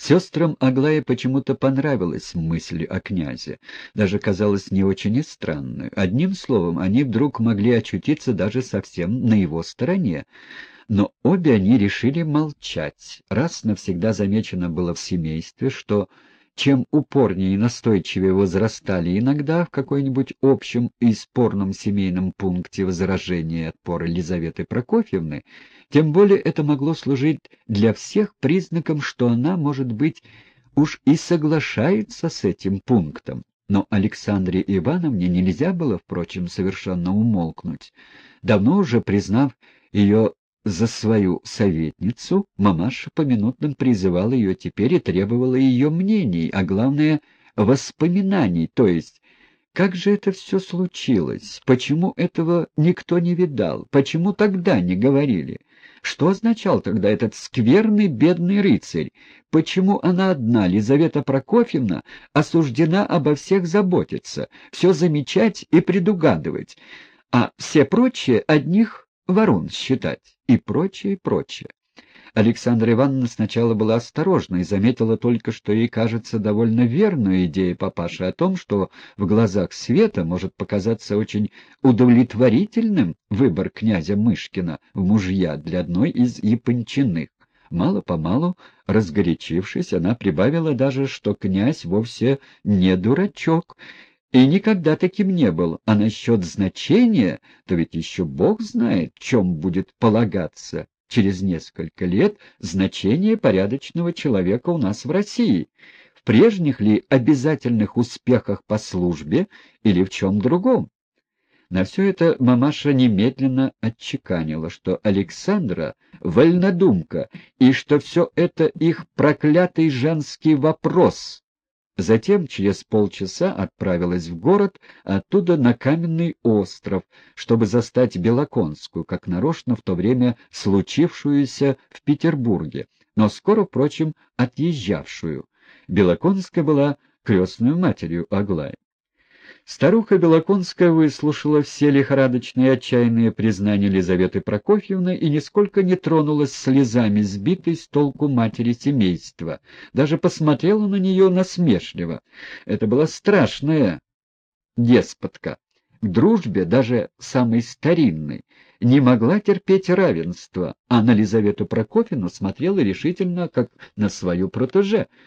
Сестрам Аглая почему-то понравилась мысль о князе, даже казалось не очень и странной. Одним словом, они вдруг могли очутиться даже совсем на его стороне. Но обе они решили молчать. Раз навсегда замечено было в семействе, что чем упорнее и настойчивее возрастали иногда в какой-нибудь общем и спорном семейном пункте возражения и отпора Елизаветы Прокофьевны, тем более это могло служить для всех признаком, что она, может быть, уж и соглашается с этим пунктом. Но Александре Ивановне нельзя было, впрочем, совершенно умолкнуть. Давно уже признав ее за свою советницу, мамаша поминутно призывала ее теперь и требовала ее мнений, а главное — воспоминаний, то есть как же это все случилось, почему этого никто не видал, почему тогда не говорили. Что означал тогда этот скверный бедный рыцарь? Почему она одна, Лизавета Прокофьевна, осуждена обо всех заботиться, все замечать и предугадывать, а все прочие одних ворон считать и прочее, прочее. Александра Ивановна сначала была осторожна и заметила только, что ей кажется довольно верную идея папаши о том, что в глазах Света может показаться очень удовлетворительным выбор князя Мышкина в мужья для одной из япончиных. Мало-помалу, разгорячившись, она прибавила даже, что князь вовсе не дурачок, и никогда таким не был, а насчет значения, то ведь еще Бог знает, чем будет полагаться. Через несколько лет значение порядочного человека у нас в России, в прежних ли обязательных успехах по службе или в чем другом. На все это мамаша немедленно отчеканила, что Александра — вольнодумка, и что все это их проклятый женский вопрос, Затем через полчаса отправилась в город, оттуда на каменный остров, чтобы застать Белоконскую, как нарочно в то время случившуюся в Петербурге, но скоро, впрочем, отъезжавшую. Белоконская была крестной матерью Аглаи. Старуха Белоконская выслушала все лихорадочные отчаянные признания Елизаветы Прокофьевны и нисколько не тронулась слезами сбитой с толку матери семейства, даже посмотрела на нее насмешливо. Это была страшная деспотка. К дружбе, даже самой старинной, не могла терпеть равенства, а на Лизавету Прокофьевну смотрела решительно, как на свою протеже —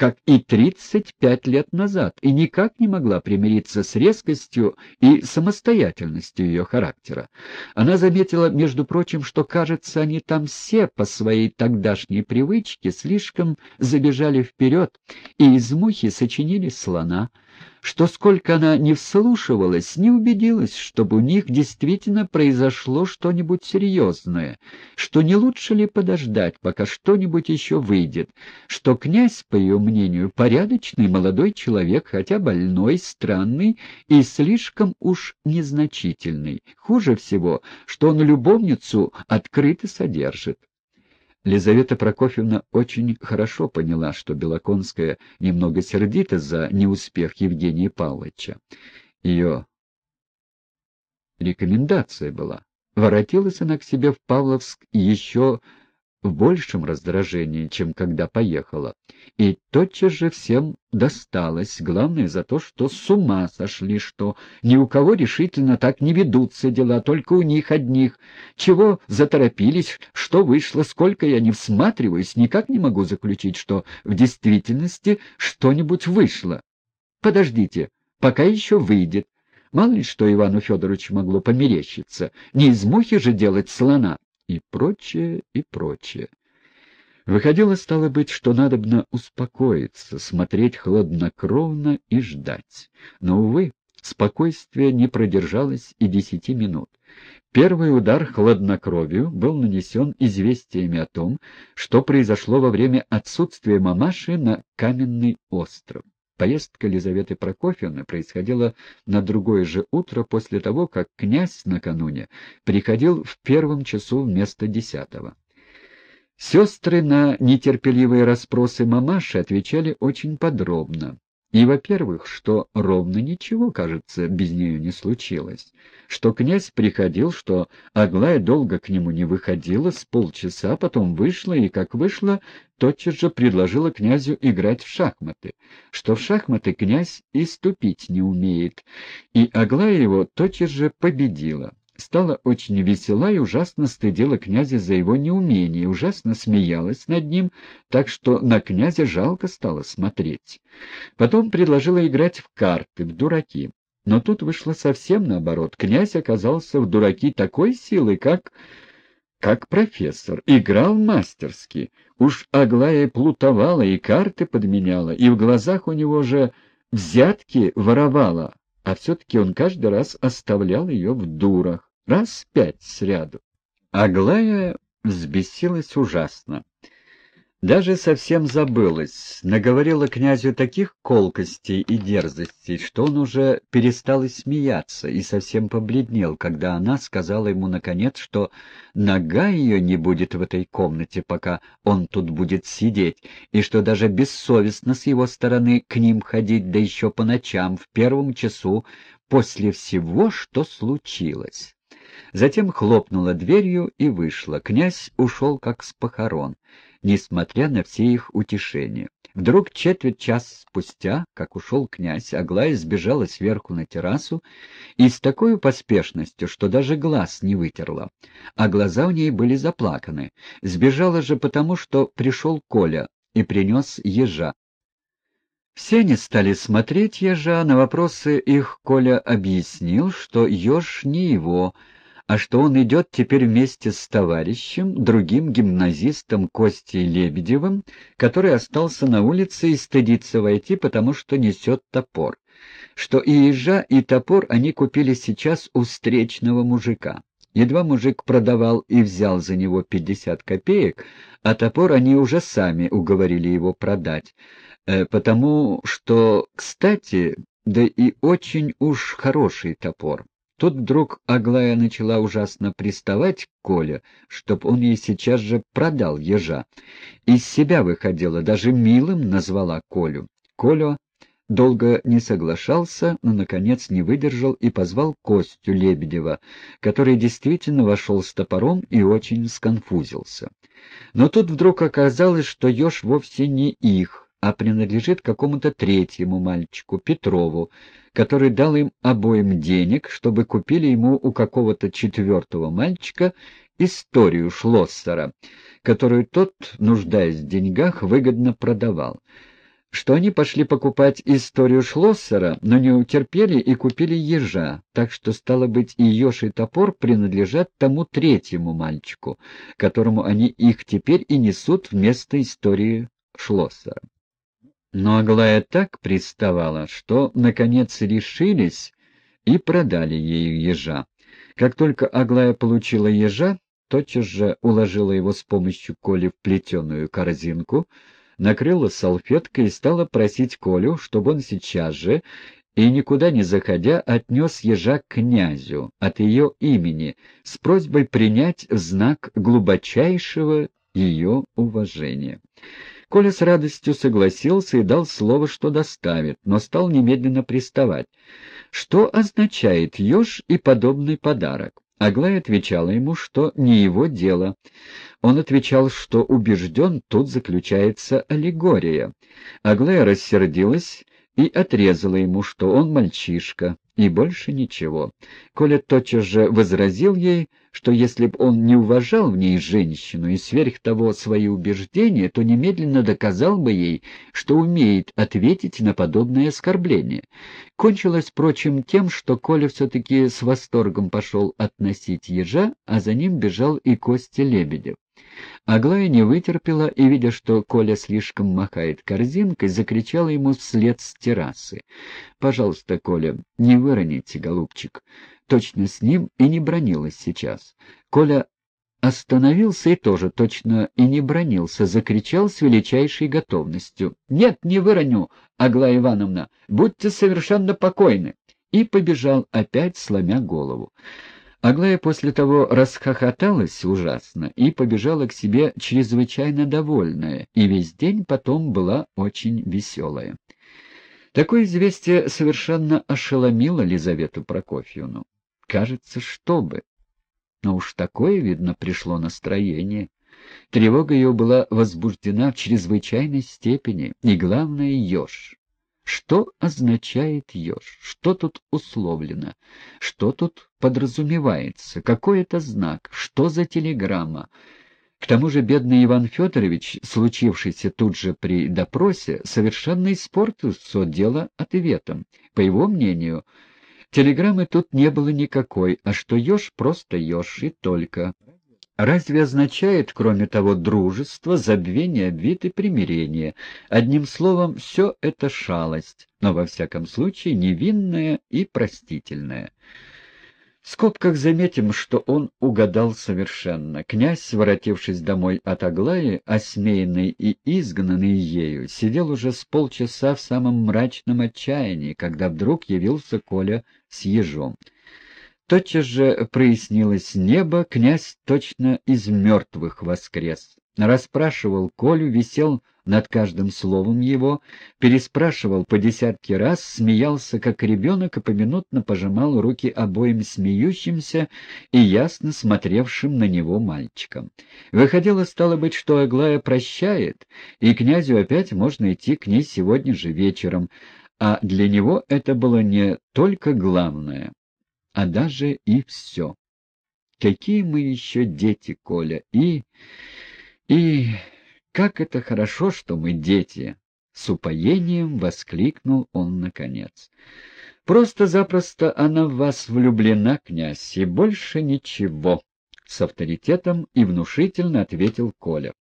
как и 35 лет назад, и никак не могла примириться с резкостью и самостоятельностью ее характера. Она заметила, между прочим, что, кажется, они там все по своей тогдашней привычке слишком забежали вперед и из мухи сочинили слона, что сколько она не вслушивалась, не убедилась, чтобы у них действительно произошло что-нибудь серьезное, что не лучше ли подождать, пока что-нибудь еще выйдет, что князь, по ее мнению, порядочный молодой человек, хотя больной, странный и слишком уж незначительный. Хуже всего, что он любовницу открыто содержит. Лизавета Прокофьевна очень хорошо поняла, что Белоконская немного сердита за неуспех Евгения Павловича. Ее рекомендация была. Воротилась она к себе в Павловск еще в большем раздражении, чем когда поехала. И тотчас же всем досталось, главное за то, что с ума сошли, что ни у кого решительно так не ведутся дела, только у них одних. Чего заторопились, что вышло, сколько я не всматриваюсь, никак не могу заключить, что в действительности что-нибудь вышло. Подождите, пока еще выйдет. Мало ли что Ивану Федоровичу могло померещиться, не из мухи же делать слона и прочее, и прочее. Выходило, стало быть, что надобно успокоиться, смотреть хладнокровно и ждать. Но, увы, спокойствие не продержалось и десяти минут. Первый удар хладнокровию был нанесен известиями о том, что произошло во время отсутствия мамаши на каменный остров. Поездка Елизаветы Прокофьевны происходила на другое же утро после того, как князь накануне приходил в первом часу вместо десятого. Сестры на нетерпеливые расспросы мамаши отвечали очень подробно. И, во-первых, что ровно ничего, кажется, без нее не случилось. Что князь приходил, что Аглая долго к нему не выходила, с полчаса, потом вышла, и, как вышла, тотчас же предложила князю играть в шахматы. Что в шахматы князь и ступить не умеет, и Аглая его тотчас же победила стала очень весела и ужасно стыдила князя за его неумение, ужасно смеялась над ним, так что на князя жалко стало смотреть. Потом предложила играть в карты, в дураки. Но тут вышло совсем наоборот. Князь оказался в дураки такой силы, как... как профессор. Играл мастерски. Уж Аглая плутовала и карты подменяла, и в глазах у него же взятки воровала, а все-таки он каждый раз оставлял ее в дурах раз пять сряду. Аглая взбесилась ужасно. Даже совсем забылась, наговорила князю таких колкостей и дерзостей, что он уже перестал и смеяться и совсем побледнел, когда она сказала ему, наконец, что нога ее не будет в этой комнате, пока он тут будет сидеть, и что даже бессовестно с его стороны к ним ходить, да еще по ночам, в первом часу, после всего, что случилось. Затем хлопнула дверью и вышла. Князь ушел как с похорон, несмотря на все их утешения. Вдруг четверть час спустя, как ушел князь, Аглая сбежала сверху на террасу и с такой поспешностью, что даже глаз не вытерла, а глаза у ней были заплаканы. Сбежала же потому, что пришел Коля и принес ежа. Все они стали смотреть ежа, на вопросы их Коля объяснил, что еж не его, а что он идет теперь вместе с товарищем, другим гимназистом Костей Лебедевым, который остался на улице и стыдится войти, потому что несет топор, что и ежа, и топор они купили сейчас у встречного мужика. Едва мужик продавал и взял за него пятьдесят копеек, а топор они уже сами уговорили его продать, э, потому что, кстати, да и очень уж хороший топор. Тут вдруг Аглая начала ужасно приставать к Коле, чтоб он ей сейчас же продал ежа. Из себя выходила, даже милым назвала Колю. Коля долго не соглашался, но, наконец, не выдержал и позвал Костю Лебедева, который действительно вошел с топором и очень сконфузился. Но тут вдруг оказалось, что еж вовсе не их, а принадлежит какому-то третьему мальчику, Петрову, который дал им обоим денег, чтобы купили ему у какого-то четвертого мальчика историю Шлоссера, которую тот, нуждаясь в деньгах, выгодно продавал. Что они пошли покупать историю Шлоссера, но не утерпели и купили ежа, так что, стало быть, и еж и топор принадлежат тому третьему мальчику, которому они их теперь и несут вместо истории Шлоссера. Но Аглая так приставала, что, наконец, решились и продали ей ежа. Как только Аглая получила ежа, тотчас же уложила его с помощью Коли в плетеную корзинку, накрыла салфеткой и стала просить Колю, чтобы он сейчас же и, никуда не заходя, отнес ежа к князю от ее имени с просьбой принять в знак глубочайшего ее уважения. Коля с радостью согласился и дал слово, что доставит, но стал немедленно приставать. Что означает еж и подобный подарок? Аглая отвечала ему, что не его дело. Он отвечал, что убежден, тут заключается аллегория. Аглая рассердилась и отрезала ему, что он мальчишка, и больше ничего. Коля тотчас же возразил ей, что если б он не уважал в ней женщину и сверх того свои убеждения, то немедленно доказал бы ей, что умеет ответить на подобное оскорбление. Кончилось, впрочем, тем, что Коля все-таки с восторгом пошел относить ежа, а за ним бежал и Костя Лебедев. Аглая не вытерпела и, видя, что Коля слишком махает корзинкой, закричала ему вслед с террасы. — Пожалуйста, Коля, не выроните, голубчик. Точно с ним и не бронилась сейчас. Коля остановился и тоже точно и не бронился, закричал с величайшей готовностью. — Нет, не выроню, Аглая Ивановна, будьте совершенно покойны! И побежал опять, сломя голову. Аглая после того расхохоталась ужасно и побежала к себе чрезвычайно довольная, и весь день потом была очень веселая. Такое известие совершенно ошеломило Лизавету Прокофьевну. Кажется, что бы. Но уж такое, видно, пришло настроение. Тревога ее была возбуждена в чрезвычайной степени, и главное — еж. Что означает еж? Что тут условлено? Что тут подразумевается? Какой это знак? Что за телеграмма? К тому же бедный Иван Федорович, случившийся тут же при допросе, совершенно испортил все дело ответом. По его мнению, телеграммы тут не было никакой, а что еж просто еж и только. Разве означает, кроме того, дружество, забвение обид и примирение? Одним словом, все это шалость, но во всяком случае невинная и простительная. В скобках заметим, что он угадал совершенно. Князь, воротившись домой от Аглаи, осмеянный и изгнанный ею, сидел уже с полчаса в самом мрачном отчаянии, когда вдруг явился Коля с ежом. Тотчас же прояснилось небо, князь точно из мертвых воскрес. Расспрашивал Колю, висел над каждым словом его, переспрашивал по десятки раз, смеялся как ребенок и поминутно пожимал руки обоим смеющимся и ясно смотревшим на него мальчикам. Выходило, стало быть, что Аглая прощает, и князю опять можно идти к ней сегодня же вечером, а для него это было не только главное, а даже и все. Какие мы еще дети, Коля, и... и... Как это хорошо, что мы дети! С упоением воскликнул он наконец. Просто-запросто она в вас влюблена, князь, и больше ничего. С авторитетом и внушительно ответил Коля.